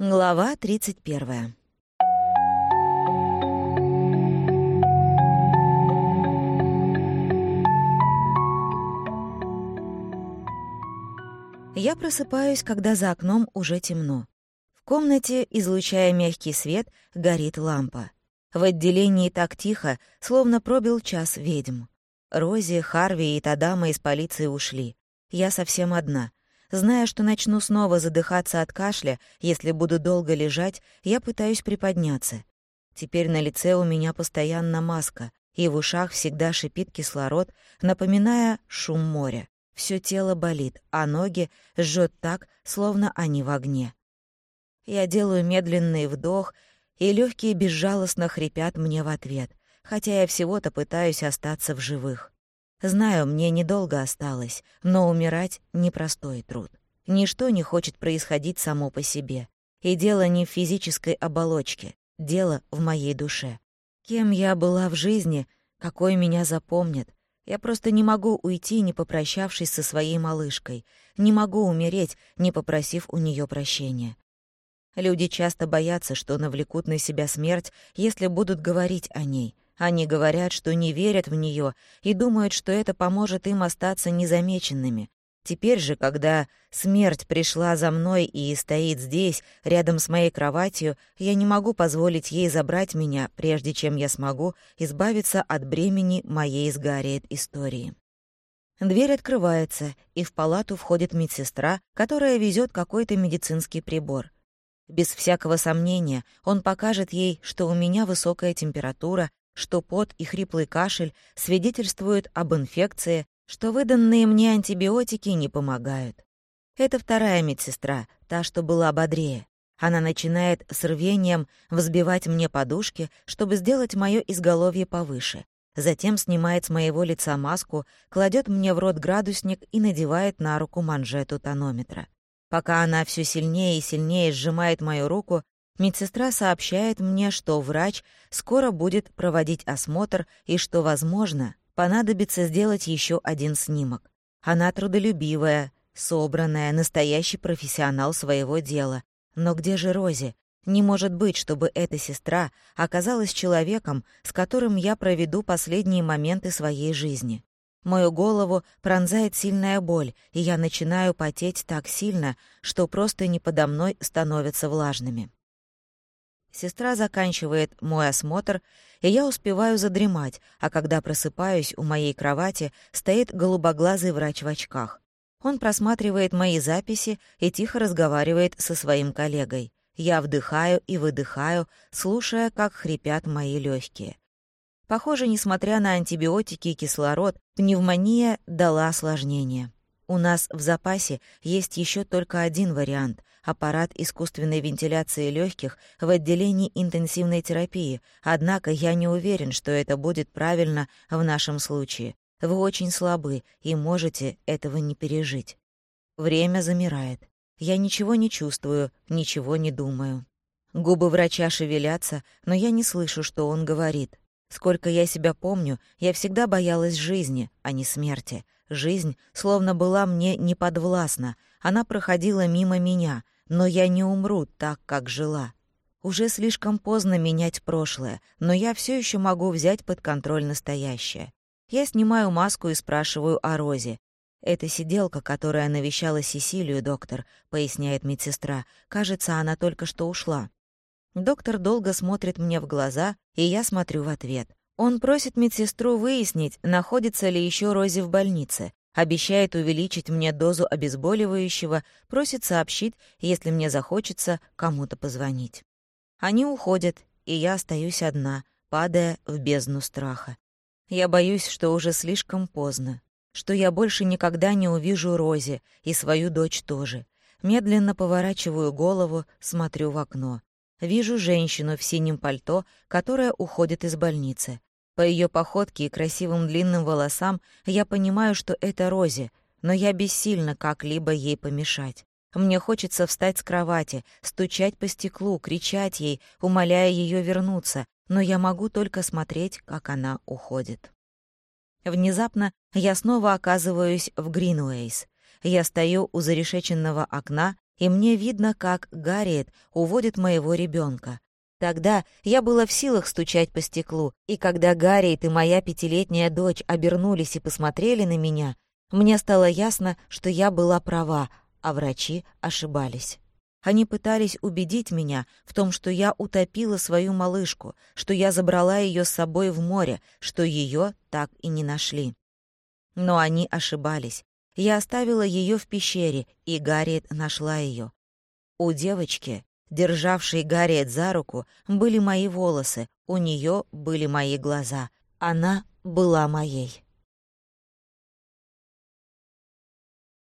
Глава 31. Я просыпаюсь, когда за окном уже темно. В комнате, излучая мягкий свет, горит лампа. В отделении так тихо, словно пробил час ведьм. Рози, Харви и та дама из полиции ушли. Я совсем одна. Зная, что начну снова задыхаться от кашля, если буду долго лежать, я пытаюсь приподняться. Теперь на лице у меня постоянно маска, и в ушах всегда шипит кислород, напоминая шум моря. Всё тело болит, а ноги жжет так, словно они в огне. Я делаю медленный вдох, и легкие безжалостно хрипят мне в ответ, хотя я всего-то пытаюсь остаться в живых. Знаю, мне недолго осталось, но умирать — непростой труд. Ничто не хочет происходить само по себе. И дело не в физической оболочке, дело в моей душе. Кем я была в жизни, какой меня запомнят, я просто не могу уйти, не попрощавшись со своей малышкой, не могу умереть, не попросив у нее прощения. Люди часто боятся, что навлекут на себя смерть, если будут говорить о ней — они говорят, что не верят в нее и думают, что это поможет им остаться незамеченными. Теперь же, когда смерть пришла за мной и стоит здесь, рядом с моей кроватью, я не могу позволить ей забрать меня, прежде чем я смогу избавиться от бремени моей с Гарриет истории. Дверь открывается, и в палату входит медсестра, которая везет какой-то медицинский прибор. Без всякого сомнения, он покажет ей, что у меня высокая температура, что пот и хриплый кашель свидетельствуют об инфекции, что выданные мне антибиотики не помогают. Это вторая медсестра, та, что была бодрее. Она начинает с рвением взбивать мне подушки, чтобы сделать моё изголовье повыше. Затем снимает с моего лица маску, кладет мне в рот градусник и надевает на руку манжету тонометра. Пока она все сильнее и сильнее сжимает мою руку, Медсестра сообщает мне, что врач скоро будет проводить осмотр и что, возможно, понадобится сделать еще один снимок. Она трудолюбивая, собранная, настоящий профессионал своего дела. Но где же Рози? Не может быть, чтобы эта сестра оказалась человеком, с которым я проведу последние моменты своей жизни. Мою голову пронзает сильная боль, и я начинаю потеть так сильно, что просто не подо мной становятся влажными. Сестра заканчивает мой осмотр, и я успеваю задремать, а когда просыпаюсь, у моей кровати стоит голубоглазый врач в очках. Он просматривает мои записи и тихо разговаривает со своим коллегой. Я вдыхаю и выдыхаю, слушая, как хрипят мои легкие. Похоже, несмотря на антибиотики и кислород, пневмония дала осложнение. У нас в запасе есть еще только один вариант — аппарат искусственной вентиляции легких в отделении интенсивной терапии, однако я не уверен, что это будет правильно в нашем случае. Вы очень слабы и можете этого не пережить. Время замирает. Я ничего не чувствую, ничего не думаю. Губы врача шевелятся, но я не слышу, что он говорит. Сколько я себя помню, я всегда боялась жизни, а не смерти — Жизнь словно была мне неподвластна, она проходила мимо меня, но я не умру так, как жила. Уже слишком поздно менять прошлое, но я все еще могу взять под контроль настоящее. Я снимаю маску и спрашиваю о Розе. «Это сиделка, которая навещала Сесилию, доктор», — поясняет медсестра. «Кажется, она только что ушла». Доктор долго смотрит мне в глаза, и я смотрю в ответ. Он просит медсестру выяснить, находится ли еще Рози в больнице, обещает увеличить мне дозу обезболивающего, просит сообщить, если мне захочется кому-то позвонить. Они уходят, и я остаюсь одна, падая в бездну страха. Я боюсь, что уже слишком поздно, что я больше никогда не увижу Рози и свою дочь тоже. Медленно поворачиваю голову, смотрю в окно. Вижу женщину в синем пальто, которая уходит из больницы. По ее походке и красивым длинным волосам я понимаю, что это Рози, но я бессильна как-либо ей помешать. Мне хочется встать с кровати, стучать по стеклу, кричать ей, умоляя ее вернуться, но я могу только смотреть, как она уходит. Внезапно я снова оказываюсь в Гринуэйс. Я стою у зарешеченного окна и мне видно, как Гарриет уводит моего ребенка. Тогда я была в силах стучать по стеклу, и когда Гарриет и моя пятилетняя дочь обернулись и посмотрели на меня, мне стало ясно, что я была права, а врачи ошибались. Они пытались убедить меня в том, что я утопила свою малышку, что я забрала ее с собой в море, что ее так и не нашли. Но они ошибались. Я оставила ее в пещере, и Гарриет нашла ее. У девочки, державшей Гарриет за руку, были мои волосы, у нее были мои глаза. Она была моей.